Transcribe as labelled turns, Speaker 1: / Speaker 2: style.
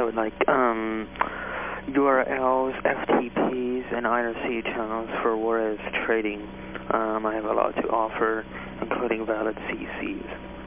Speaker 1: So, like um, URLs, FTPs, and IRC channels for warez trading. Um, I have a lot to offer, including valid CCs.